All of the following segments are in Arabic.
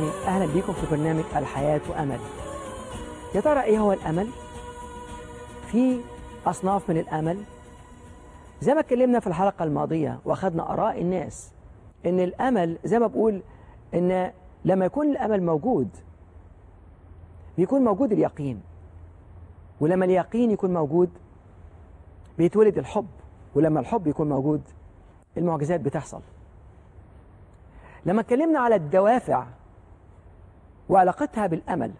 الرحيم أهلا بكم في برنامج الحياة أمل يا ترى إيه هو الأمل؟ في أصناف من الأمل؟ زي ما اتكلمنا في الحلقة الماضية وأخذنا آراء الناس إن الأمل زي ما بقول إن لما يكون الأمل موجود بيكون موجود اليقين. ولما اليقين يكون موجود بيتولد الحب. ولما الحب يكون موجود المعجزات بتحصل. لما اتكلمنا على الدوافع وعلاقتها بالأمل.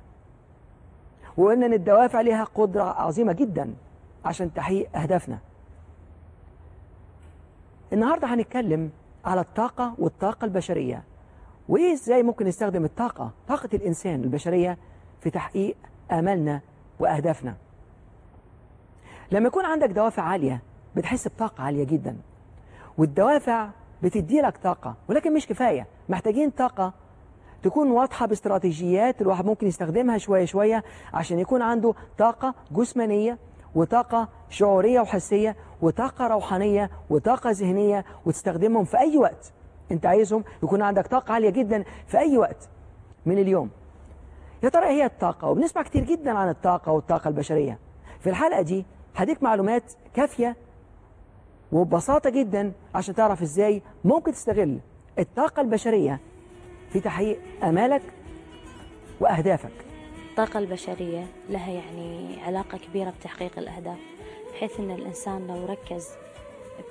وقلنا أن الدوافع لها قدرة عظيمة جدا عشان تحقيق أهدافنا. النهاردة هنتكلم على الطاقة والطاقة البشرية. وإيه إزاي ممكن نستخدم الطاقة طاقة الإنسان البشرية في تحقيق آمالنا وأهدافنا؟ لما يكون عندك دوافع عالية بتحس بطاقة عالية جدا. والدوافع بتدي لك طاقة ولكن مش كفاية. محتاجين طاقة تكون واضحة باستراتيجيات الواحد ممكن يستخدمها شوية شوية عشان يكون عنده طاقة جسمانية وطاقة شعورية وحسية وطاقة روحانية وطاقة ذهنية وتستخدمهم في أي وقت أنت عايزهم يكون عندك طاقة عالية جدا في أي وقت من اليوم. يا ترى هي الطاقة؟ وبنسمع كتير جدا عن الطاقة والطاقة البشرية. في الحلقة دي هديك معلومات كافية وببساطة جدا عشان تعرف إزاي ممكن تستغل الطاقة البشرية في تحقيق أمالك وأهدافك. الطاقة البشرية لها يعني علاقة كبيرة بتحقيق الأهداف بحيث أن الإنسان لو ركز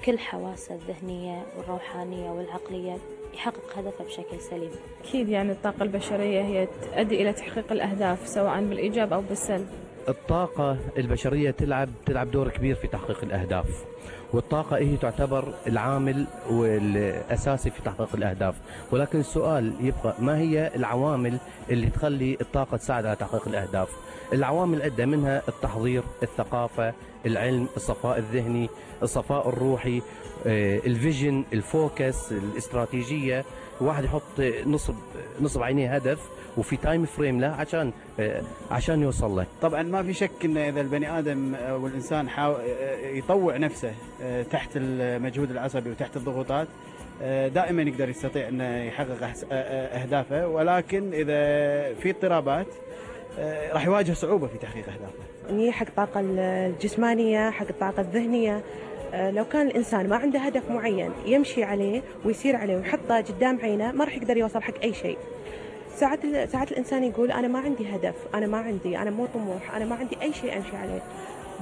بكل حواسه الذهنية والروحانية والعقلية يحقق هدفه بشكل سليم. أكيد يعني الطاقة البشرية هي تؤدي إلى تحقيق الأهداف سواء بالإيجاب أو بالسلب. الطاقة البشرية تلعب تلعب دور كبير في تحقيق الأهداف. والطاقة هي تعتبر العامل والأساسي في تحقيق الأهداف. ولكن السؤال يبقى ما هي العوامل اللي تخلي الطاقة تساعد على تحقيق الأهداف؟ العوامل عدة منها التحضير الثقافة العلم الصفاء الذهني الصفاء الروحي ال vision ال focus الاستراتيجية واحد يحط نصب نصب عينيه هدف وفي time frame له عشان عشان يوصل له طبعا ما في شك إن إذا البني آدم والإنسان حاو يطوع نفسه تحت المجهود العصبي وتحت الضغوطات دائما يقدر يستطيع إنه يحقق أهدافه ولكن إذا في اضطرابات راح يواجه صعوبة في تحقيق أهدافه. ني حق الطاقه الجسمانية حق الطاقه الذهنية لو كان الإنسان ما عنده هدف معين يمشي عليه ويسير عليه ويحطه قدام عينه ما راح يقدر يوصل حق أي شيء. ساعات ساعات الإنسان يقول أنا ما عندي هدف، أنا ما عندي، أنا مو طموح، أنا ما عندي أي شيء أمشي عليه.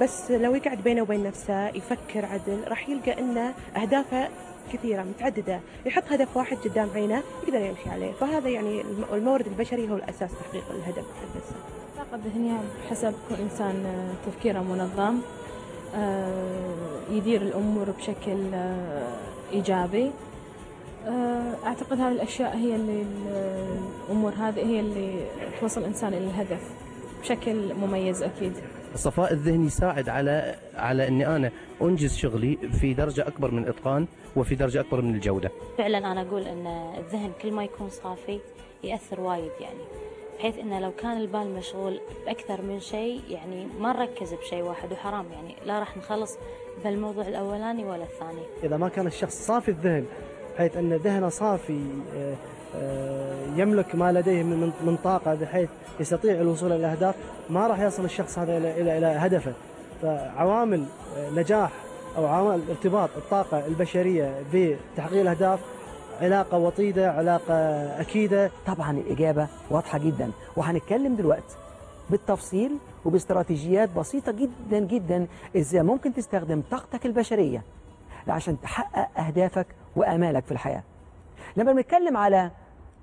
بس لو يقعد بينه وبين نفسه يفكر عدل راح يلقى إنه أهدافه كثيرة متعددة، يحط هدف واحد قدام عينه يقدر يمشي عليه، فهذا يعني المورد البشري هو الأساس تحقيق الهدف حق الانسان. الطاقة الذهنية بحسب كل إنسان تفكيره منظم يدير الأمور بشكل إيجابي. أعتقد هذه الأشياء هي اللي الأمور هذه هي اللي توصل الإنسان إلى الهدف بشكل مميز أكيد. الصفاء الذهني يساعد على على إني أنا أنجز شغلي في درجة أكبر من الإتقان وفي درجة أكبر من الجودة. فعلا أنا أقول إن الذهن كل ما يكون صافي يأثر وايد يعني. بحيث إنه لو كان البال مشغول بأكثر من شيء يعني ما نركز بشيء واحد وحرام يعني لا راح نخلص بالموضوع الأولاني ولا الثاني. إذا ما كان الشخص صافي الذهن بحيث أن ذهنه صافي يملك ما لديه من طاقة بحيث يستطيع الوصول إلى الأهداف ما راح يصل الشخص هذا إلى إلى, إلى هدفه فعوامل نجاح أو عوامل ارتباط الطاقة البشرية بتحقيق الأهداف علاقة وطيدة علاقة أكيدة. طبعا الإجابة واضحة جدا. وهنتكلم دلوقتي بالتفصيل وباستراتيجيات بسيطة جدا جدا إزاي ممكن تستخدم طاقتك البشرية عشان تحقق أهدافك وأمالك في الحياة. لما بنتكلم على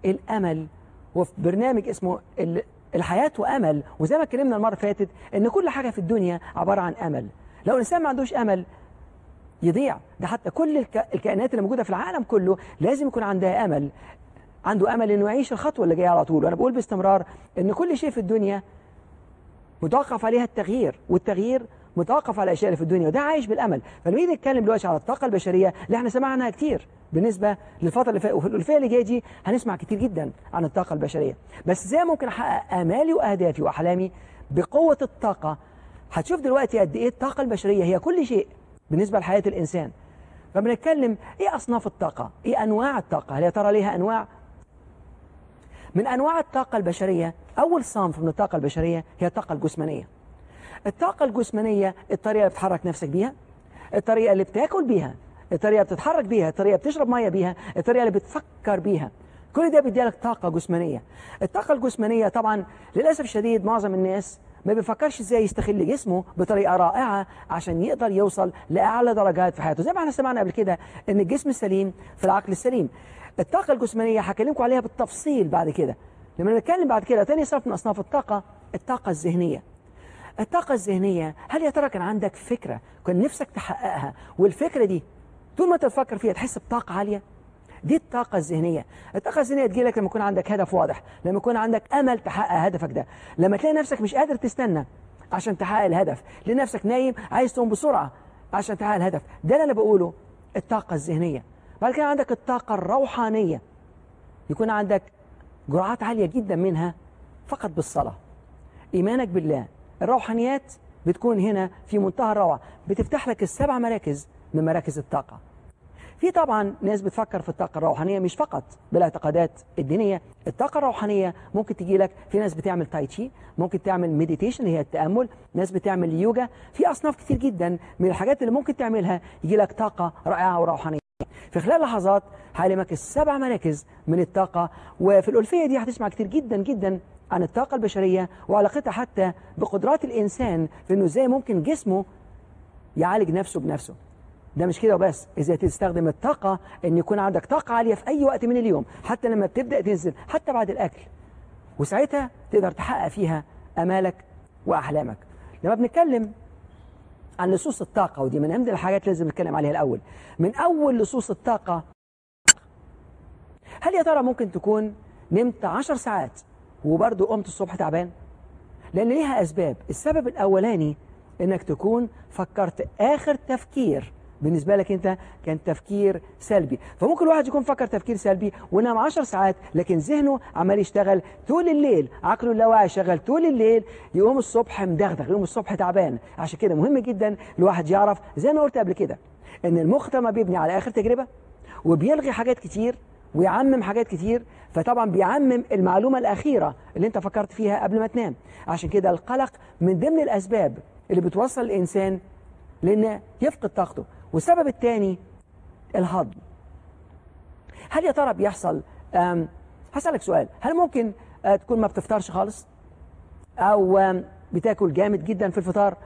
الأمل وفي برنامج اسمه ال- الحياة وأمل وزي ما اتكلمنا المرة اللي فاتت إن كل حاجة في الدنيا عبارة عن أمل. لو الإنسان ما عندوش أمل يضيع. ده حتى كل الك... الكائنات اللي موجودة في العالم كله لازم يكون عندها أمل. عنده أمل إنه يعيش الخطوة اللي جاية على طول. وأنا بقول باستمرار إن كل شيء في الدنيا متوقف عليها التغيير والتغيير متوقف على الأشياء اللي في الدنيا وده عايش بالأمل. فلما نيجي نتكلم دلوقتي على الطاقة البشرية اللي إحنا سمعنا عنها كتير بالنسبة للفترة اللي فاتت وفي الفئه اللي جاية دي هنسمع كتير جدا عن الطاقة البشرية. بس إزاي ممكن أحقق آمالي وأهدافي وأحلامي بقوة الطاقة؟ هتشوف دلوقتي قد إيه الطاقة البشرية هي كل شيء بالنسبة لحياة الإنسان. فبنتكلم إيه أصناف الطاقة؟ إيه أنواع الطاقة؟ هل يا ترى ليها أنواع؟ من أنواع الطاقة البشرية أول صنف من الطاقة البشرية هي الطاقة الجسمانية. الطاقة الجسمانية الطريقة اللي بتحرك نفسك بيها الطريقة اللي بتاكل بيها الطريقة اللي بتتحرك بيها الطريقة اللي بتشرب مية بيها الطريقة اللي بتفكر بيها. كل ده بيديلك طاقة جسمانية. الطاقة الجسمانية طبعا للأسف الشديد معظم الناس ما بيفكرش إزاي يستغل جسمه بطريقة رائعة عشان يقدر يوصل لأعلى درجات في حياته. زي ما إحنا سمعنا قبل كده إن الجسم السليم في العقل السليم. الطاقة الجسمانية هكلمكم عليها بالتفصيل بعد كده. لما نتكلم بعد كده تاني صنف من أصناف الطاقة الطاقة الذهنية. الطاقة الذهنية هل يا ترى كان عندك فكرة كان نفسك تحققها؟ والفكرة دي طول ما تفكر فيها تحس بطاقة عالية؟ دي الطاقة الذهنية. الطاقة الذهنية تجيلك لما يكون عندك هدف واضح لما يكون عندك أمل تحقق هدفك ده. لما تلاقي نفسك مش قادر تستنى عشان تحقق الهدف لنفسك نايم عايز تقوم بسرعة عشان تحقق الهدف. ده اللي أنا بقوله الطاقة الذهنية. بعد كده عندك الطاقة الروحانية. يكون عندك جرعات عالية جدا منها فقط بالصلاة. إيمانك بالله. الروحانيات بتكون هنا في منتهى الروعة. بتفتح لك السبع مراكز من مراكز الطاقة. في طبعا ناس بتفكر في الطاقة الروحانية مش فقط بالاعتقادات الدينية الطاقة الروحانية ممكن تجي لك. في ناس بتعمل tai chi ممكن تعمل meditation هي التأمل. ناس بتعمل يوجا. في أصناف كتير جدا من الحاجات اللي ممكن تعملها يجي لك طاقة رائعة وروحانية. في خلال لحظات هعلمك السبع مراكز من الطاقة. وفي الألفية دي هتسمع كتير جدا جدا عن الطاقة البشرية وعلاقتها حتى بقدرات الإنسان في أنه إزاي ممكن جسمه يعالج نفسه بنفسه. ده مش كده وبس. إزاي تستخدم الطاقة إن يكون عندك طاقة عالية في أي وقت من اليوم حتى لما بتبدأ تنزل حتى بعد الأكل. وساعتها تقدر تحقق فيها أمالك وأحلامك. لما بنتكلم عن لصوص الطاقة ودي من أهم الحاجات لازم نتكلم عليها الأول. من أول لصوص الطاقة هل يا ترى ممكن تكون نمت عشر ساعات وبرضه قمت الصبح تعبان؟ لأن ليها أسباب. السبب الأولاني إنك تكون فكرت آخر تفكير بالنسبة لك أنت كان تفكير سلبي. فممكن الواحد يكون فكر تفكير سلبي ونام عشر ساعات لكن ذهنه عمال يشتغل طول الليل. عقله اللاواعي شغال طول الليل. يقوم الصبح مدغدغ يقوم الصبح تعبان. عشان كده مهم جدا الواحد يعرف زي ما قلت قبل كده إن المخ ما بيبني على آخر تجربة وبيلغي حاجات كتير ويعمم حاجات كتير. فطبعا بيعمم المعلومة الأخيرة اللي أنت فكرت فيها قبل ما تنام. عشان كده القلق من ضمن الأسباب اللي بتوصل الإنسان لأن يفقد طاقته. والسبب الثاني الهضم. هل يا ترى بيحصل هسألك سؤال هل ممكن أه، تكون ما بتفطرش خالص؟ أو بتاكل جامد جدا في الفطار؟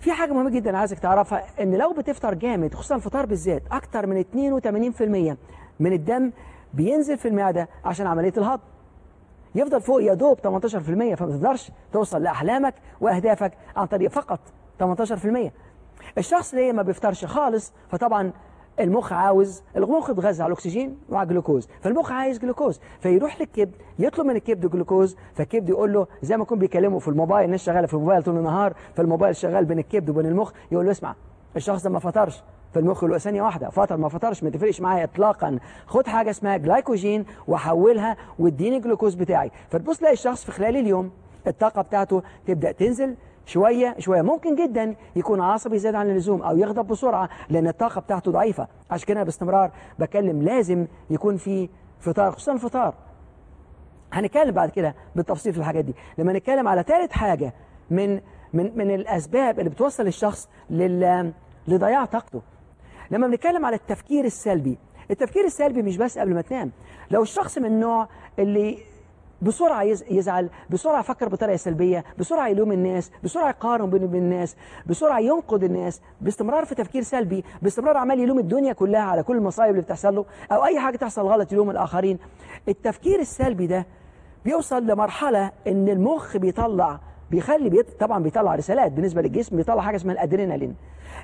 في حاجة مهمة جدا عايزك تعرفها إن لو بتفطر جامد خصوصا الفطار بالذات أكتر من 82% من الدم بينزل في المعدة عشان عملية الهضم. يفضل فوق يا دوب 18% فما تقدرش توصل لأحلامك وأهدافك عن طريق فقط 18% الشخص اللي ما بيفطرش خالص فطبعا المخ عاوز المخ بيتغذى على الأكسجين وعلى الجلوكوز فالمخ عايز جلوكوز فيروح للكبد يطلب من الكبد جلوكوز فالكبد يقول له زي ما يكون بيكلمه في الموبايل الناس شغالة في الموبايل طول النهار فالموبايل شغال بين الكبد وبين المخ يقول له اسمع الشخص ده ما فطرش فالمخ يقول له ثانية واحدة فطر ما فطرش ما تفرقش معايا اطلاقا خد حاجة اسمها جلايكوجين وحولها واديني الجلوكوز بتاعي. فتبص تلاقي الشخص في خلال اليوم الطاقة بتاعته تبدأ تنزل شوية شوية. ممكن جدا يكون عصبي زيادة عن اللزوم أو يغضب بسرعة لأن الطاقة بتاعته ضعيفة. عشان كده باستمرار. بكلم لازم يكون في فطار خصوصا الفطار. هنتكلم بعد كده بالتفصيل في الحاجات دي. لما نتكلم على ثالث حاجة من من من الأسباب اللي بتوصل الشخص لل لضياع طاقته. لما بنتكلم على التفكير السلبي التفكير السلبي مش بس قبل ما تنام. لو الشخص من النوع اللي بسرعة يز- يزعل بسرعة يفكر بطريقة سلبية بسرعة يلوم الناس بسرعة يقارن بين بين الناس بسرعة ينقد الناس باستمرار في تفكير سلبي باستمرار عمال يلوم الدنيا كلها على كل المصايب اللي بتحصل له أو أي حاجة تحصل غلط يلوم الآخرين. التفكير السلبي ده بيوصل لمرحلة إن المخ بيطلع بيخلي بيط... طبعا بيطلع رسالات بالنسبة للجسم بيطلع حاجة اسمها الأدرينالين.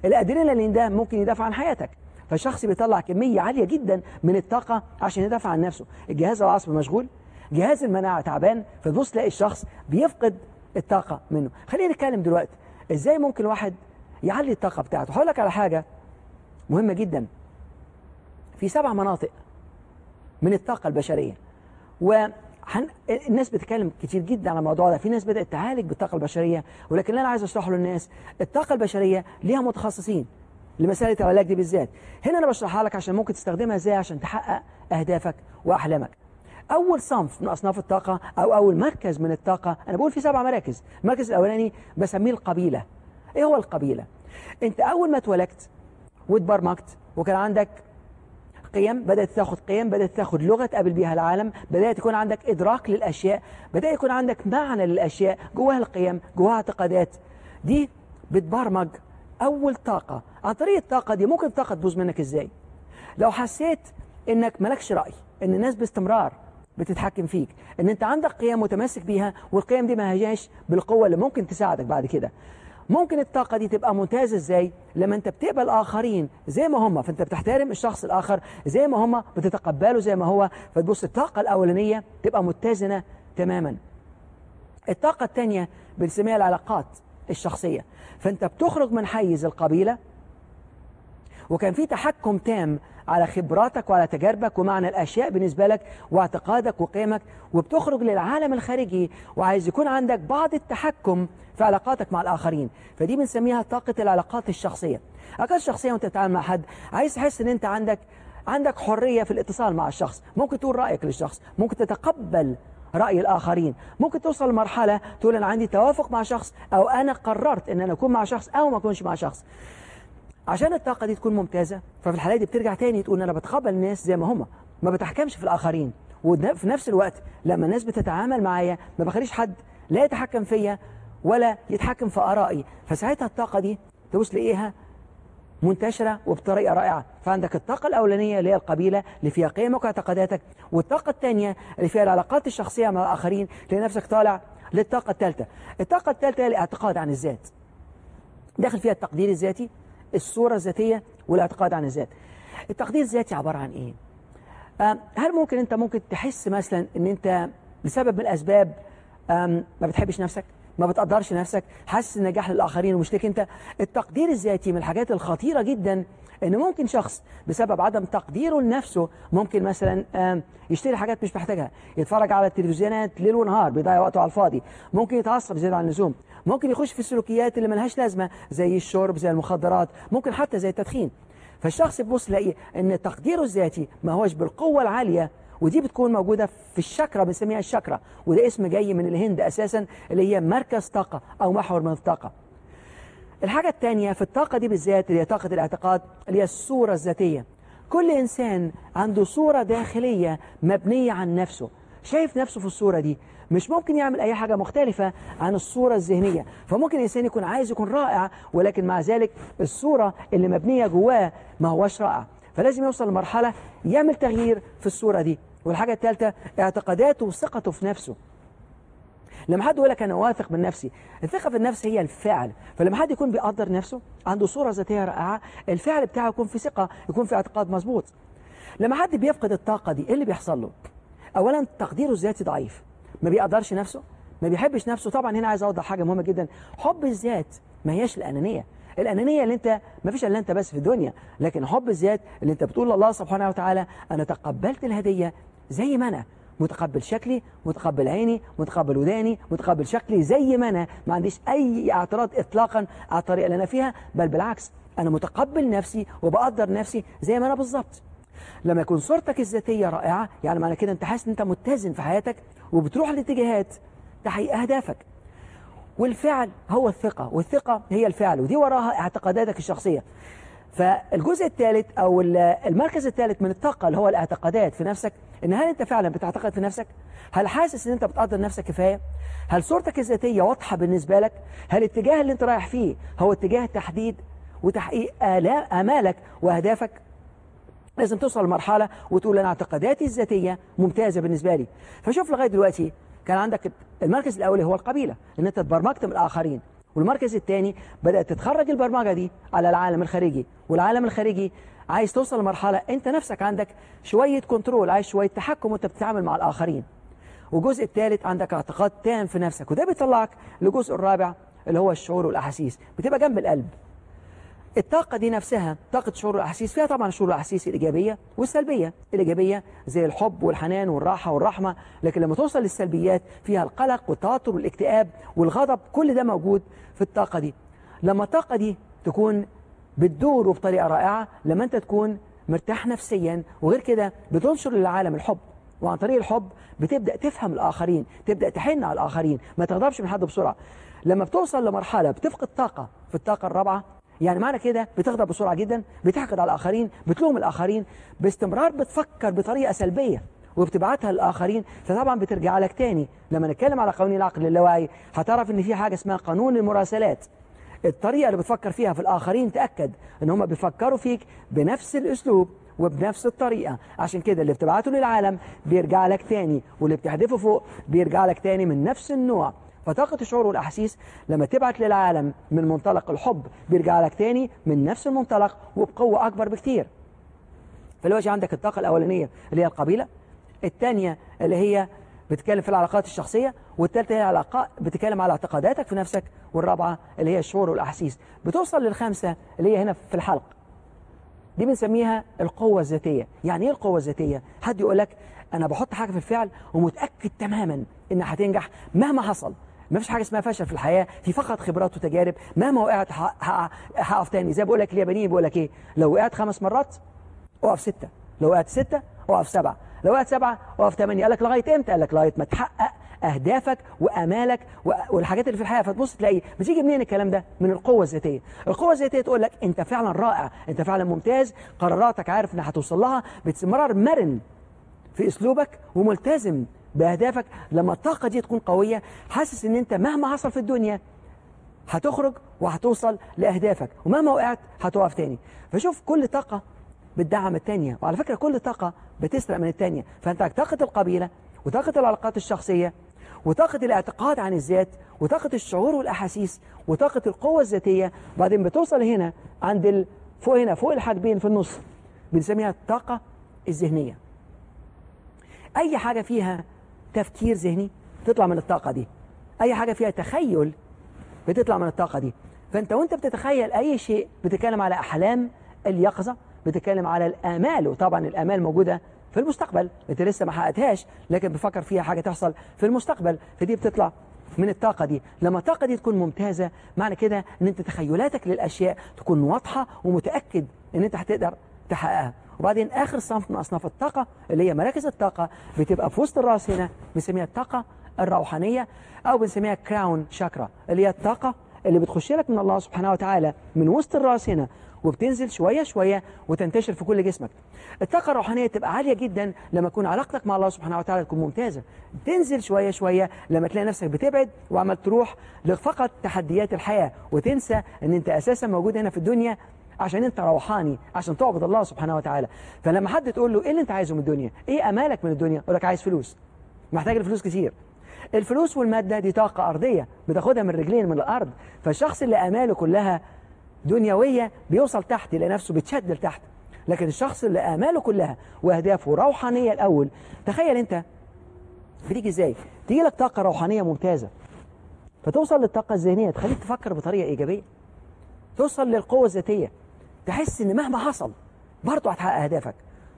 الأدرينالين ده ممكن يدافع عن حياتك. فالشخص بيطلع كمية عالية جدا من الطاقة عشان يدافع عن نفسه. الجهاز العصبي مشغول؟ جهاز المناعة تعبان فتبص تلاقي الشخص بيفقد الطاقة منه. خلينا نتكلم دلوقتي إزاي ممكن الواحد يعلي الطاقة بتاعته؟ هقول لك على حاجة مهمة جدا. في سبع مناطق من الطاقة البشرية وهن... الناس بتتكلم كتير جدا على الموضوع ده. في ناس بدأت تعالج بالطاقة البشرية ولكن اللي أنا عايز أشرحه للناس الطاقة البشرية ليها متخصصين لمسألة العلاج دي بالذات. هنا أنا بشرحها لك عشان ممكن تستخدمها إزاي؟ عشان تحقق أهدافك وأحلامك. أول صنف من أصناف الطاقة أو أول مركز من الطاقة أنا بقول في سبع مراكز. المركز الأولاني بسميه القبيلة. إيه هو القبيلة؟ أنت أول ما اتولدت واتبرمجت وكان عندك قيم بدأت تاخد قيم بدأت تاخد لغة تقابل بيها العالم بدأت يكون عندك إدراك للأشياء بدأ يكون عندك معنى للأشياء جواها القيم جواها اعتقادات. دي بتبرمج أول طاقة. عن طريق الطاقة دي ممكن الطاقة تبوظ منك إزاي؟ لو حسيت إنك مالكش رأي إن الناس باستمرار بتتحكم فيك. إن أنت عندك قيم متمسك بيها والقيم دي ما هياش بالقوة اللي ممكن تساعدك بعد كده. ممكن الطاقة دي تبقى ممتازة إزاي؟ لما أنت بتقبل اخرين زي ما هم فأنت بتحترم الشخص الآخر زي ما هم بتتقبله زي ما هو فتبص الطاقة الأولانية تبقى متزنة تماما. الطاقة الثانية بنسميها العلاقات الشخصية. فأنت بتخرج من حيز القبيلة وكان في تحكم تام على خبراتك وعلى تجاربك ومعنى الأشياء بالنسبة لك واعتقادك وقيمك وبتخرج للعالم الخارجي وعايز يكون عندك بعض التحكم في علاقاتك مع الآخرين. فدي بنسميها طاقة العلاقات الشخصية. العلاقات الشخصية وأنت تتعامل مع حد عايز تحس إن أنت عندك عندك حرية في الاتصال مع الشخص. ممكن تقول رأيك للشخص ممكن تتقبل رأي الآخرين. ممكن توصل لمرحلة تقول أنا عندي توافق مع شخص أو أنا قررت أن أنا أكون مع شخص أو ما أكونش مع شخص. عشان الطاقة دي تكون ممتازة ففي الحالة دي بترجع تاني تقول أنا بتقبل الناس زي ما هم ما بتحكمش في الآخرين. وفي نفس الوقت لما الناس بتتعامل معايا ما بخليش حد لا يتحكم فيا ولا يتحكم في آرائي. فساعتها الطاقة دي تبص تلاقيها منتشرة وبطريقة رائعة. فعندك الطاقة الأولانية اللي هي القبيلة اللي فيها قيمك واعتقاداتك والطاقة الثانية اللي فيها العلاقات الشخصية مع الآخرين تلاقي نفسك طالع للطاقة الثالثة. الطاقة الثالثة هي الاعتقاد عن الذات. داخل فيها التقدير الذاتي الصورة الذاتية والأعتقاد عن الذات التقدير الذاتي عبارة عن إيه؟ هل ممكن أنت ممكن تحس مثلا أن أنت لسبب من الأسباب ما بتحبش نفسك ما بتقدرش نفسك حاسس النجاح للآخرين ومش ليك أنت التقدير الذاتي من الحاجات الخطيرة جدا إن ممكن شخص بسبب عدم تقديره لنفسه ممكن مثلا يشتري حاجات مش محتاجها يتفرج على التلفزيونات ليل ونهار بيضيع وقته على الفاضي ممكن يتعصب زيادة عن اللزوم ممكن يخش في السلوكيات اللي ملهاش لازمة زي الشرب زي المخدرات ممكن حتى زي التدخين. فالشخص يبص يلاقي إن تقديره الذاتي ما هوش بالقوة العالية ودي بتكون موجودة في الشكرة بنسميها الشكرة وده اسم جاي من الهند أساسا اللي هي مركز طاقة أو محور من الطاقة. الحاجة الثانية في الطاقة دي بالذات اللي هي طاقة الاعتقاد اللي هي الصورة الذاتية. كل إنسان عنده صورة داخلية مبنية عن نفسه شايف نفسه في الصورة دي. مش ممكن يعمل أي حاجة مختلفة عن الصورة الذهنية. فممكن الإنسان يكون عايز يكون رائع ولكن مع ذلك الصورة اللي مبنية جواه ما هوش رائع. فلازم يوصل لمرحلة يعمل تغيير في الصورة دي. والحاجة الثالثة اعتقاداته وثقته في نفسه. لما حد يقول لك أنا واثق من نفسي الثقة في النفس هي الفعل. فلما حد يكون بيقدر نفسه عنده صورة ذاتية رائعة الفعل بتاعه يكون في ثقة يكون في اعتقاد مظبوط. لما حد بيفقد الطاقة دي إيه اللي بيحصل له؟ اولا تقديره الذاتي ضعيف. ما بيقدرش نفسه ما بيحبش نفسه. طبعا هنا عايز أوضح حاجة مهمة جدا. حب الذات ما هياش الأنانية. الأنانية اللي أنت ما فيش إلا أنت بس في الدنيا لكن حب الذات اللي أنت بتقول لله سبحانه وتعالى أنا تقبلت الهدية زي ما أنا. متقبل شكلي متقبل عيني متقبل وداني متقبل شكلي زي ما أنا. ما عنديش أي اعتراض إطلاقا على الطريقة اللي أنا فيها بل بالعكس أنا متقبل نفسي وبقدر نفسي زي ما أنا بالظبط. لما يكون صورتك الذاتية رائعة يعني معنى كده أنت حاسس أن أنت متزن في حياتك وبتروح لاتجاهات تحقيق أهدافك. والفعل هو الثقة والثقة هي الفعل ودي وراها اعتقاداتك الشخصية. فالجزء الثالث أو المركز الثالث من الطاقة اللي هو الاعتقادات في نفسك إن هل أنت فعلا بتعتقد في نفسك؟ هل حاسس إن أنت بتقدر نفسك كفاية؟ هل صورتك الذاتية واضحة بالنسبة لك؟ هل الاتجاه اللي أنت رايح فيه هو اتجاه تحديد وتحقيق آمالك وأهدافك؟ لازم توصل لمرحلة وتقول أنا اعتقاداتي الذاتية ممتازة بالنسبة لي. فشوف لغاية دلوقتي كان عندك المركز الأول هو القبيلة إن أنت تبرمجت من الآخرين. والمركز الثاني بدأت تتخرج البرمجة دي على العالم الخارجي. والعالم الخارجي عايز توصل لمرحلة انت نفسك عندك شوية كنترول عايز شوية تحكم وانت بتتعامل مع الآخرين. والجزء الثالث عندك اعتقاد تام في نفسك وده بيطلعك للجزء الرابع اللي هو الشعور والأحاسيس بتبقى جنب القلب. الطاقة دي نفسها طاقة شعور الأحاسيس فيها طبعا شعور الأحاسيس الإيجابية والسلبية. الإيجابية زي الحب والحنان والراحة والرحمة. لكن لما توصل للسلبيات فيها القلق والتوتر والاكتئاب والغضب كل ده موجود في الطاقة دي. لما الطاقة دي تكون بتدور بطريقة رائعة لما أنت تكون مرتاح نفسيا وغير كده بتنشر للعالم الحب. وعن طريق الحب بتبدأ تفهم الآخرين تبدأ تحن على الآخرين. ما تغضبش من حد بسرعة. لما بتوصل لمرحلة بتفقد طاقة في الطاقة الرابعة يعني معنى كده بتغضب بسرعة جدا بتحقد على الآخرين بتلوم الآخرين باستمرار بتفكر بطريقة سلبية وبتبعتها للآخرين فطبعا بترجع لك تاني. لما نتكلم على قوانين العقل اللاواعي هتعرف إن في حاجة اسمها قانون المراسلات. الطريقة اللي بتفكر فيها في الآخرين تأكد إن هم بيفكروا فيك بنفس الأسلوب وبنفس الطريقة. عشان كده اللي بتبعته للعالم بيرجع لك تاني واللي بتحدفه فوق بيرجع لك تاني من نفس النوع. فطاقة الشعور والأحاسيس لما تبعت للعالم من منطلق الحب بيرجع لك تاني من نفس المنطلق وبقوة أكبر بكتير. فدلوقتي عندك الطاقة الأولانية اللي هي القبيلة الثانية اللي هي بتتكلم في العلاقات الشخصية والثالثة هي العلاقات بتتكلم على اعتقاداتك في نفسك والرابعة اللي هي الشعور والأحاسيس. بتوصل للخامسة اللي هي هنا في الحلق. دي بنسميها القوة الذاتية. يعني إيه القوة الذاتية؟ حد يقول لك أنا بحط حاجة في الفعل ومتأكد تماما إنها هتنجح مهما حصل. ما فيش حاجة اسمها فشل في الحياة في فقط خبرات وتجارب. مهما وقعت هقف تاني. زي بقول لك اليابانيين بيقول لك إيه؟ لو وقعت خمس مرات أقف ستة. لو وقعت ستة أقف سبعة. لو وقعت سبعة أقف ثمانية قال لك لغاية إمتى؟ قال لك لغاية ما تحقق أهدافك وأمالك والحاجات اللي في الحياة. فتبص تلاقي بتيجي منين الكلام ده؟ من القوة الذاتية. القوة الذاتية تقول لك أنت فعلا رائع أنت فعلا ممتاز. قراراتك عارف انك هتوصل لها. باستمرار مرن في أسلوبك وملتزم بأهدافك. لما الطاقة دي تكون قوية حاسس إن أنت مهما حصل في الدنيا هتخرج وهتوصل لأهدافك ومهما وقعت هتقف تاني. فشوف كل طاقة بتدعم التانية وعلى فكرة كل طاقة بتسرق من التانية. فأنت طاقة القبيلة وطاقة العلاقات الشخصية وطاقة الاعتقاد عن الذات وطاقة الشعور والأحاسيس وطاقة القوة الذاتية. بعدين بتوصل هنا عند. فوق هنا فوق الحاجبين في النص بنسميها الطاقة الذهنية. أي حاجة فيها تفكير ذهني تطلع من الطاقة دي. أي حاجة فيها تخيل بتطلع من الطاقة دي. فأنت وأنت بتتخيل أي شيء بتتكلم على أحلام اليقظة بتتكلم على الآمال وطبعا الآمال موجودة في المستقبل. أنت لسه ما حققتهاش لكن بفكر فيها حاجة تحصل في المستقبل. فدي بتطلع من الطاقة دي. لما الطاقة دي تكون ممتازة معنى كده إن أنت تخيلاتك للأشياء تكون واضحة ومتأكد إن أنت هتقدر تحققها. وبعدين آخر صنف من أصناف الطاقة اللي هي مراكز الطاقة بتبقى في وسط الرأس هنا بنسميها الطاقة الروحانية أو بنسميها كراون شاكرا اللي هي الطاقة اللي بتخش لك من الله سبحانه وتعالى من وسط الرأس هنا وبتنزل شوية شوية وتنتشر في كل جسمك. الطاقة الروحانية تبقى عالية جدا لما تكون علاقتك مع الله سبحانه وتعالى تكون ممتازة. تنزل شوية شوية لما تلاقي نفسك بتبعد وعمال تروح لفقط تحديات الحياة وتنسى إن أنت أساسا موجود هنا في الدنيا عشان انت روحاني عشان تعبد الله سبحانه وتعالى. فلما حد تقول له إيه اللي انت عايزه من الدنيا؟ إيه أمالك من الدنيا؟ يقول لك عايز فلوس. محتاج الفلوس كتير. الفلوس والمادة دي طاقة أرضية بتاخدها من رجلين من الأرض. فالشخص اللي أماله كلها دنيوية بيوصل تحت يلاقي نفسه بيتشد لتحت. لكن الشخص اللي آماله كلها وأهدافه روحانية الأول تخيل أنت بتيجي إزاي؟ تيجي لك طاقة روحانية ممتازة. فتوصل للطاقة الذهنية تخليك تفكر بطريقة إيجابية. توصل للقوة الذاتية. تحس إن مهما حصل برضه هتحقق أهدافك.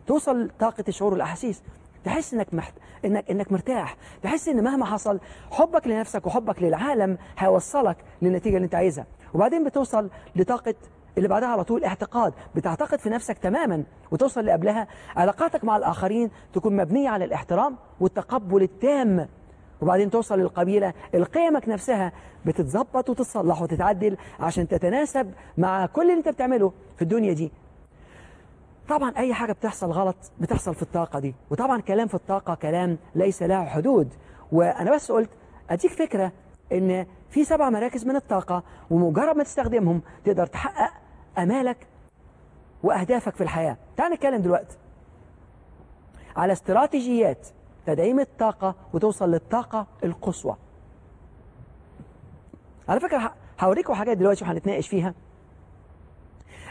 توصل لطاقة الشعور والأحاسيس. تحس إنك محت... إنك إنك مرتاح. تحس إن مهما حصل حبك لنفسك وحبك للعالم هيوصلك للنتيجة اللي أنت عايزها. وبعدين بتوصل لطاقة اللي بعدها على طول اعتقاد. بتعتقد في نفسك تماما وتوصل اللي قبلها علاقاتك مع الآخرين تكون مبنية على الاحترام والتقبل التام. وبعدين توصل للقبيلة القيمك نفسها بتتظبط وتتصلح وتتعدل عشان تتناسب مع كل اللي انت بتعمله في الدنيا دي. طبعا أي حاجة بتحصل غلط بتحصل في الطاقة دي. وطبعا كلام في الطاقة كلام ليس له حدود. وأنا بس قلت أديك فكرة إن في سبع مراكز من الطاقة ومجرد ما تستخدمهم تقدر تحقق أمالك وأهدافك في الحياة. تعال نتكلم دلوقتي على استراتيجيات تدعيم الطاقة وتوصل للطاقة القصوى. على فكرة هوريكم حاجات دلوقتي وهنتناقش فيها.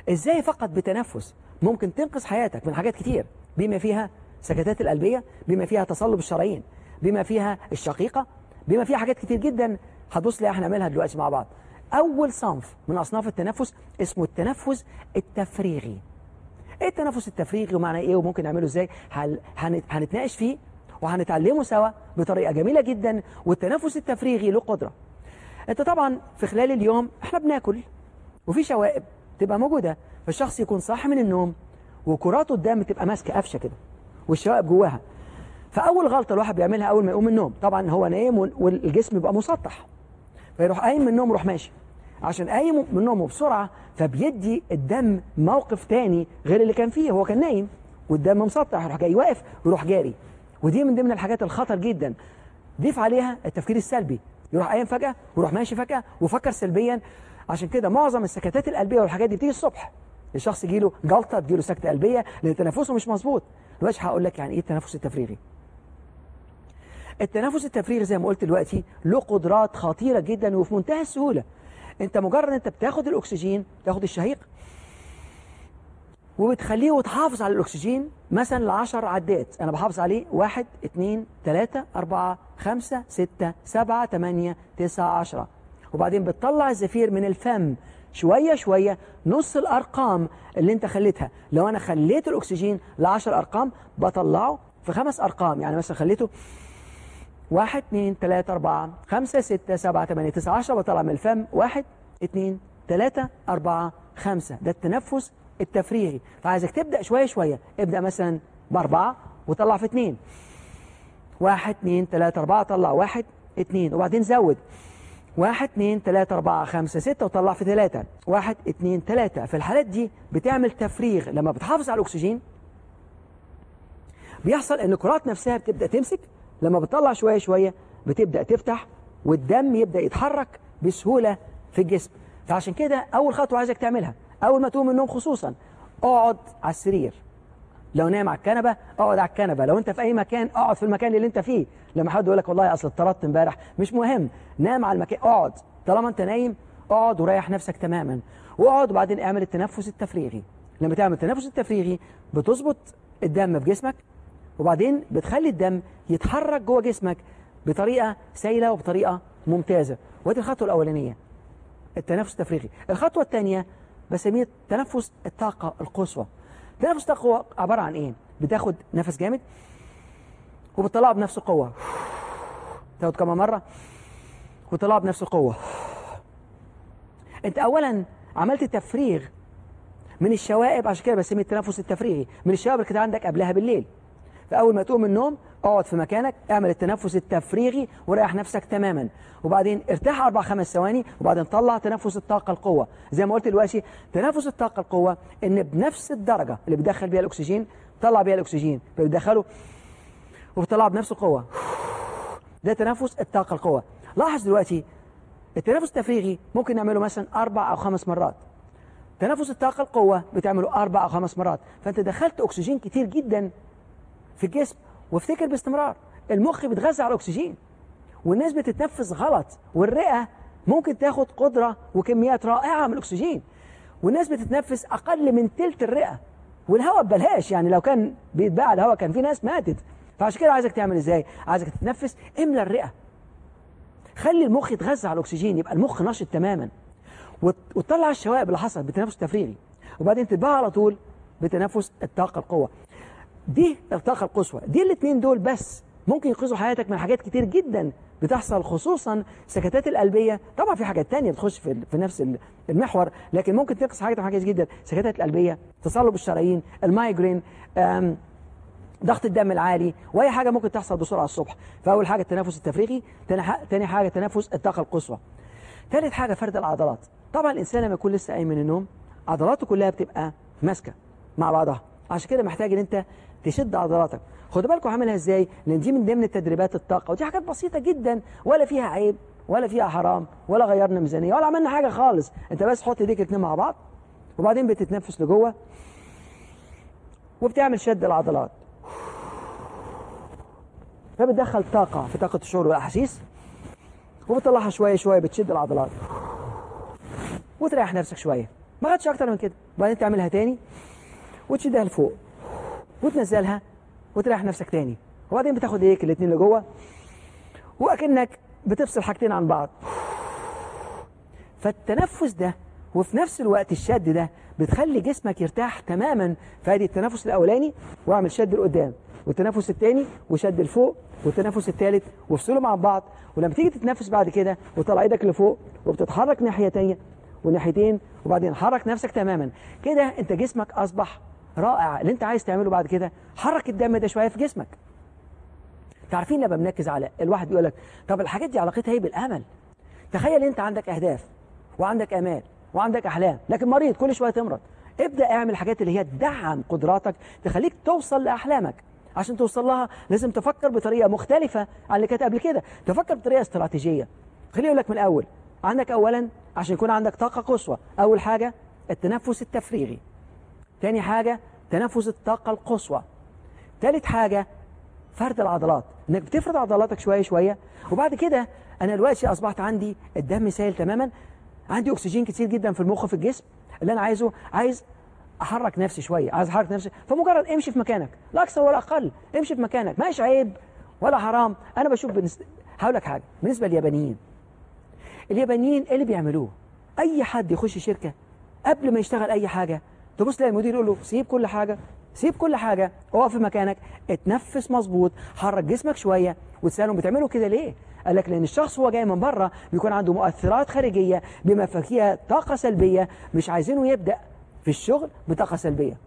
إزاي فقط بتنفس ممكن تنقذ حياتك من حاجات كتير بما فيها سكتات القلبية بما فيها تصلب الشرايين بما فيها الشقيقة بما فيها حاجات كتير جدا هتبص لي هنعملها دلوقتي مع بعض. أول صنف من أصناف التنفس اسمه التنفس التفريغي. إيه التنفس التفريغي ومعنى إيه وممكن نعمله إزاي؟ هنتناقش فيه وهنتعلمه سوا بطريقة جميلة جدا والتنفس التفريغي له قدرة. انت طبعا في خلال اليوم إحنا بناكل وفي شوائب تبقى موجودة فالشخص يكون صاحي من النوم وكرات الدم تبقى ماسكة قفشة كده والشوائب جواها. فأول غلطة الواحد بيعملها أول ما يقوم من النوم طبعا هو نايم وال- والجسم بيبقى مسطح فيروح قايم من النوم يروح ماشي. عشان قايم من النوم بسرعة فبيدي الدم موقف تاني غير اللي كان فيه هو كان نايم والدم مسطح يروح جاي واقف ويروح جاري. ودي من ضمن الحاجات الخطر جدا. ضيف عليها التفكير السلبي. يروح قايم فجأة ويروح ماشي فجأة وفكر سلبيا. عشان كده معظم السكتات القلبية والحاجات دي بتيجي الصبح. الشخص يجيله جلطة تجيله سكتة قلبية لأن تنفسه مش مظبوط. دلوقتي هقول لك يعني إيه التنفس التفريغي. التنفس التفريغي زي ما قلت دلوقتي له قدرات خطيرة جدا وفي منتهى السهولة. أنت مجرد أنت بتاخد الأكسجين تاخد الشهيق وبتخليه وتحافظ على الأكسجين مثلا ل 10 عدات. أنا بحافظ عليه. 1 2 3 4 5 6 7 8 9 10 وبعدين بتطلع الزفير من الفم شوية شوية نص الأرقام اللي أنت خليتها. لو أنا خليت الأكسجين ل 10 أرقام بطلعه في خمس أرقام. يعني مثلا خليته واحد اثنين ثلاثة أربعة خمسة ستة سبعة ثمانية تسعة عشرة بطلع من الفم واحد اثنين ثلاثة أربعة خمسة. ده التنفس التفريغي فعايزك تبدأ شوية شوية. ابدأ مثلا بأربعة وطلع في اثنين واحد اثنين ثلاثة أربعة طلع. واحد اثنين وبعدين زود. واحد اثنين ثلاثة أربعة خمسة ستة وطلع في ثلاثة واحد اثنين ثلاثة في الحالات دي بتعمل تفريغ. لما بتحافظ على الأكسجين بيحصل إن الكرات نفسها بتبدأ تمسك. لما بتطلع شوية شوية بتبدأ تفتح والدم يبدأ يتحرك بسهولة في الجسم. فعشان كده أول خطوة عايزك تعملها. أول ما تقوم من النوم خصوصا اقعد على السرير. لو نايم على الكنبة اقعد على الكنبة. لو أنت في أي مكان اقعد في المكان اللي أنت فيه. لما حد يقول لك والله أصل اتطردت امبارح مش مهم. نام على المكان اقعد. طالما أنت نايم اقعد وريح نفسك تماما. واقعد وبعدين اعمل التنفس التفريغي. لما تعمل التنفس التفريغي بتظبط الدم في جسمك وبعدين بتخلي الدم يتحرك جوه جسمك بطريقة سايله وبطريقة ممتازة. ودي الخطوة الأولانية التنفس التفريغي. الخطوة الثانية بسميه تنفس الطاقة القصوى. تنفس الطاقة عبارة عن إيه؟ بتاخد نفس جامد وبتطلعه بنفس القوة. تاخد كمان مرة؟ وتطلعه بنفس القوة. أنت اولا عملت تفريغ من الشوائب عشان كده بسميه التنفس التفريغي من الشوائب اللي كانت عندك قبلها بالليل. فأول ما تقوم من النوم اقعد في مكانك اعمل التنفس التفريغي وريح نفسك تماما. وبعدين ارتاح أربع خمس ثواني وبعدين طلع تنفس الطاقة القوة. زي ما قلت دلوقتي تنفس الطاقة القوة إن بنفس الدرجة اللي بتدخل بيها الأكسجين طلع بيها الأكسجين فبتدخله وبتطلعه بنفس القوة. ده تنفس الطاقة القوة. لاحظ دلوقتي التنفس التفريغي ممكن نعمله مثلا أربع أو خمس مرات. تنفس الطاقة القوة بتعمله أربع أو خمس مرات. فأنت دخلت أكسجين كتير جدا في الجسم وافتكر باستمرار. المخ بيتغذى على الأكسجين. والناس بتتنفس غلط والرئة ممكن تاخد قدرة وكميات رائعة من الأكسجين. والناس بتتنفس أقل من تلت الرئة. والهواء ببلاش يعني لو كان بيتباع الهواء كان في ناس ماتت. فعشان كده عايزك تعمل إزاي؟ عايزك تتنفس املى الرئة. خلي المخ يتغذى على الأكسجين يبقى المخ نشط تماما. وت- وتطلع الشوائب اللي حصلت بالتنفس التفريغي وبعدين تتبعها على طول بتنفس الطاقة القوة. دي الطاقه القصوى دي الاثنين دول بس ممكن ينقذوا حياتك من حاجات كتير جدا بتحصل خصوصا سكتات القلبية. طبعا في حاجات تانية بتخش في, في نفس المحور لكن ممكن تنقذ حاجات حاجات جدا. سكتات القلبية تصلب الشرايين المايجرين ضغط الدم العالي وأي حاجة ممكن تحصل بسرعة الصبح. فأول حاجة التنفس التفريغي تاني ح- تاني حاجة تنفس الطاقة القصوى. ثالث حاجة فرد العضلات. طبعا الإنسان لما يكون لسه قايم من النوم عضلاته كلها بتبقى ماسكة مع بعضها. عشان كده محتاج إن أنت تشد عضلاتك. خدوا بالكم عاملها إزاي؟ لأن دي من ضمن التدريبات الطاقة. ودي حاجات بسيطة جدا. ولا فيها عيب ولا فيها حرام ولا غيرنا ميزانية ولا عملنا حاجة خالص. انت بس حط ايديك الاثنين مع بعض وبعدين بتتنفس لجوه وبتعمل شد العضلات. فبتدخل طاقة في طاقة الشعور والأحاسيس وبتطلعها شوية شوية بتشد العضلات. وتريح نفسك شوية. ما خدش أكتر من كده. وبعدين تعملها تاني وتشدها لفوق. وتنزلها وتريح نفسك تاني. وبعدين بتاخد ايديك الاثنين لجوه وأكنك بتفصل حاجتين عن بعض. فالتنفس ده وفي نفس الوقت الشد ده بتخلي جسمك يرتاح تماما فادي التنفس الأولاني وأعمل شد لقدام والتنفس الثاني وشد لفوق والتنفس الثالث وافصلهم عن بعض. ولما تيجي تتنفس بعد كده وطلع إيدك لفوق وبتتحرك ناحيه تانية وناحيتين وبعدين حرك نفسك تماما. كده أنت جسمك أصبح رائع. اللي انت عايز تعمله بعد كده حرك الدم ده شوية في جسمك. تعرفين لما بنركز على الواحد يقول لك طب الحاجات دي علاقتها إيه بالأمل؟ تخيل انت عندك أهداف وعندك آمال وعندك أحلام لكن مريض كل شوية تمرض. ابدأ اعمل الحاجات اللي هي تدعم قدراتك تخليك توصل لأحلامك. عشان توصل لها لازم تفكر بطريقة مختلفة عن اللي كانت قبل كده. تفكر بطريقة استراتيجية. خليني أقول لك من الأول. عندك اولا عشان يكون عندك طاقة قصوى. أول حاجة التنفس التفريغي. تاني حاجة تنفس الطاقة القصوى. تالت حاجة فرد العضلات. إنك بتفرد عضلاتك شوية شوية وبعد كده أنا دلوقتي أصبحت عندي الدم سائل تماما عندي أكسجين كتير جدا في المخ في الجسم. اللي أنا عايزه عايز أحرك نفسي شوية عايز أحرك نفسي. فمجرد امشي في مكانك لا أكثر ولا أقل. امشي في مكانك ماشي عيب ولا حرام. أنا بشوف بالنس... هقول لك حاجة. بالنسبة لليابانيين اليابانيين اللي بيعملوه أي حد يخش شركة قبل ما يشتغل أي حاجة تبص تلاقي المدير يقول له سيب كل حاجة سيب كل حاجة اقف في مكانك اتنفس مظبوط حرك جسمك شوية وتسألهم بتعملوا كده ليه؟ قال لك لأن الشخص هو جاي من بره بيكون عنده مؤثرات خارجية بما فيها طاقة سلبية مش عايزينه يبدأ في الشغل بطاقة سلبية.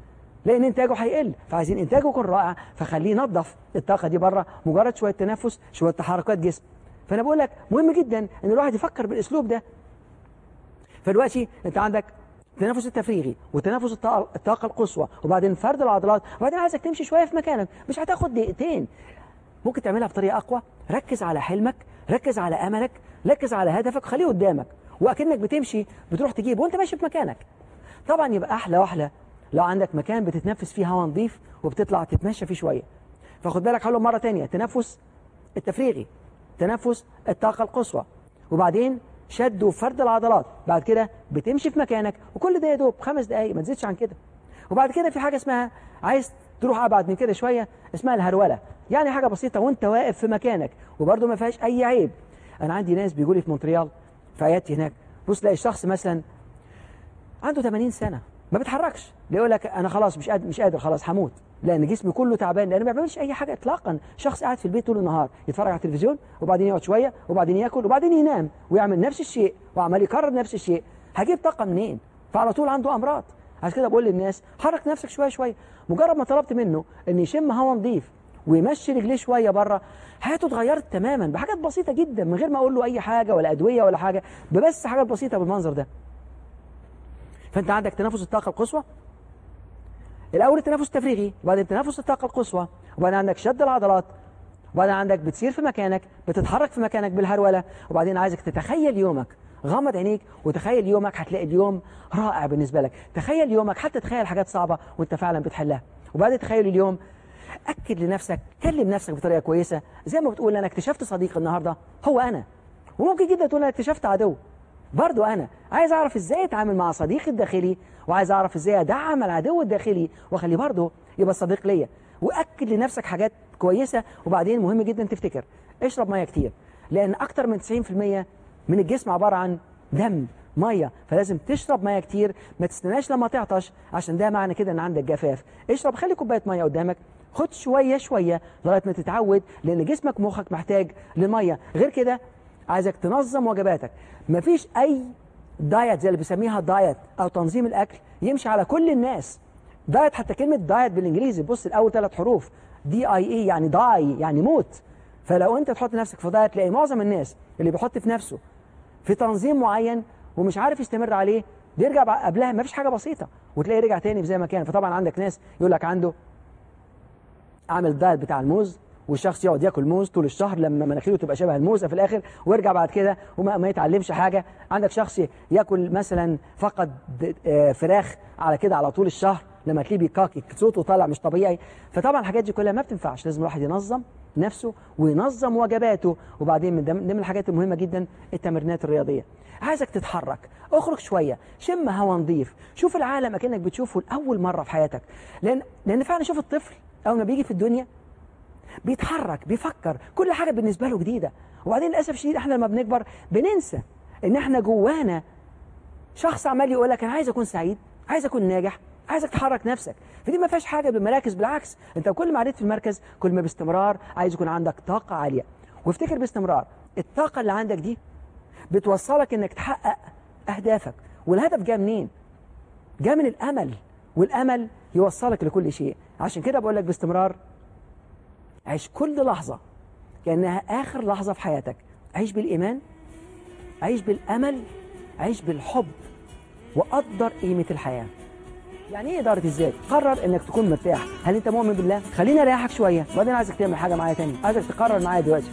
لأن إنتاجه هيقل فعايزين إنتاجه يكون رائع فخليه ينظف الطاقة دي بره مجرد شوية تنفس شوية تحركات جسم. فأنا بقول لك مهم جدا إن الواحد يفكر بالأسلوب ده. فدلوقتي أنت عندك التنفس التفريغي وتنفس الطاقة القصوى وبعدين فرد العضلات وبعدين عايزك تمشي شوية في مكانك مش هتاخد دقيقتين. ممكن تعملها بطريقة أقوى ركز على حلمك ركز على أملك ركز على هدفك خليه قدامك وأكنك بتمشي بتروح تجيب وأنت ماشي في مكانك. طبعا يبقى أحلى وأحلى لو عندك مكان بتتنفس فيه هواء نظيف وبتطلع تتمشى فيه شوية. فخد بالك حلو مرة تانية تنفس التفريغي تنفس الطاقة القصوى وبعدين شد وفرد العضلات. بعد كده بتمشي في مكانك وكل ده يا دوب خمس دقايق ما تزيدش عن كده. وبعد كده في حاجة اسمها عايز تروح أبعد من كده شوية اسمها الهرولة. يعني حاجة بسيطة وانت واقف في مكانك وبرده ما فيهاش أي عيب. أنا عندي ناس بيقولوا لي في مونتريال في عيادتي هناك بص تلاقي الشخص مثلا عنده 80 سنة. ما بيتحركش يقول لك أنا خلاص مش قادر مش قادر خلاص هموت. لأن جسمي كله تعبان لأن ما بيعملش أي حاجة اطلاقا. شخص قاعد في البيت طول النهار يتفرج على التلفزيون وبعدين يقعد شوية وبعدين ياكل وبعدين ينام ويعمل نفس الشيء وعمال يكرر نفس الشيء. هجيب طاقة منين؟ فعلى طول عنده أمراض. عشان كده بقول للناس حرك نفسك شوية شوية. مجرد ما طلبت منه إن يشم هواء نظيف ويمشي رجليه شوية بره حياته اتغيرت تماما بحاجات بسيطة جدا من غير ما أقول له أي حاجة ولا أدوية ولا حاجة ببس حاجات بسيطة بالمنظر ده. فانت عندك تنفس الطاقة القصوى؟ الأول التنفس التفريغي وبعدين تنفس الطاقة القصوى وبعدين عندك شد العضلات وبعدين عندك بتسير في مكانك بتتحرك في مكانك بالهرولة وبعدين عايزك تتخيل يومك غمض عينيك وتخيل يومك هتلاقي اليوم رائع بالنسبة لك. تخيل يومك حتى تخيل حاجات صعبة وانت فعلا بتحلها. وبعد تخيل اليوم أكد لنفسك كلم نفسك بطريقة كويسة. زي ما بتقول أنا اكتشفت صديق النهارده هو أنا. وممكن جدا تقول أنا اكتشفت عدو. برضو أنا عايز أعرف إزاي أتعامل مع صديقي الداخلي وعايز أعرف إزاي أدعم العدو الداخلي وأخليه برضه يبقى صديق ليا. وأكد لنفسك حاجات كويسة وبعدين مهم جدا تفتكر. اشرب مية كتير لأن أكتر من 90% من الجسم عبارة عن دم مية. فلازم تشرب مية كتير ما تستناش لما تعطش عشان ده معنى كده إن عندك جفاف. اشرب خلي كوباية مية قدامك خد شوية شوية لغاية ما تتعود لأن جسمك مخك محتاج للميه غير كده عايزك تنظم وجباتك. مفيش أي diet زي اللي بيسميها diet أو تنظيم الأكل يمشي على كل الناس. diet حتى كلمة diet بالإنجليزي بص الأول ثلاث حروف. D I E يعني die يعني موت. فلو أنت تحط نفسك في diet تلاقي معظم الناس اللي بيحط في نفسه في تنظيم معين ومش عارف يستمر عليه بيرجع قبلها ما فيش حاجة بسيطة. وتلاقيه رجع تاني زي ما كان. فطبعا عندك ناس يقول لك عنده عامل الدايت بتاع الموز والشخص يقعد ياكل موز طول الشهر لما مناخيره تبقى شبه الموزة في الآخر ويرجع بعد كده وما ما يتعلمش حاجة. عندك شخص ياكل مثلا فقط آه، فراخ على كده على طول الشهر لما تلاقيه بيكاكي صوته طالع مش طبيعي. فطبعا الحاجات دي كلها ما بتنفعش لازم الواحد ينظم نفسه وينظم وجباته. وبعدين من ضمن من الحاجات المهمة جدا التمرينات الرياضية. عايزك تتحرك اخرج شوية شم هوا نظيف شوف العالم أكنك بتشوفه لأول مرة في حياتك. لأن لأن فعلا شوف الطفل أول ما بيجي في الدنيا بيتحرك بيفكر. كل حاجة بالنسبة له جديدة. وبعدين للأسف الشديد إحنا لما بنكبر بننسى إن إحنا جوانا شخص عمال يقول لك أنا عايز أكون سعيد عايز أكون ناجح عايزك تحرك نفسك. فدي ما فيهاش حاجة بالمراكز بالعكس. أنت كل ما عديت في المركز كل ما باستمرار عايز يكون عندك طاقة عالية. وافتكر باستمرار الطاقة اللي عندك دي بتوصلك إنك تحقق أهدافك. والهدف جاء منين؟ جاء من الأمل. والأمل يوصلك لكل شيء. عشان كده بقول لك باستمرار عيش كل لحظة كأنها آخر لحظة في حياتك. عيش بالإيمان عيش بالأمل عيش بالحب وقدر قيمة الحياة. يعني إيه إدارة الذات؟ قرر إنك تكون مرتاح. هل أنت مؤمن بالله؟ خليني أريحك شوية. وبعدين عايزك تعمل حاجة معايا تاني عايزك تقرر معايا دلوقتي.